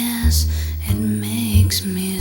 yes, it makes me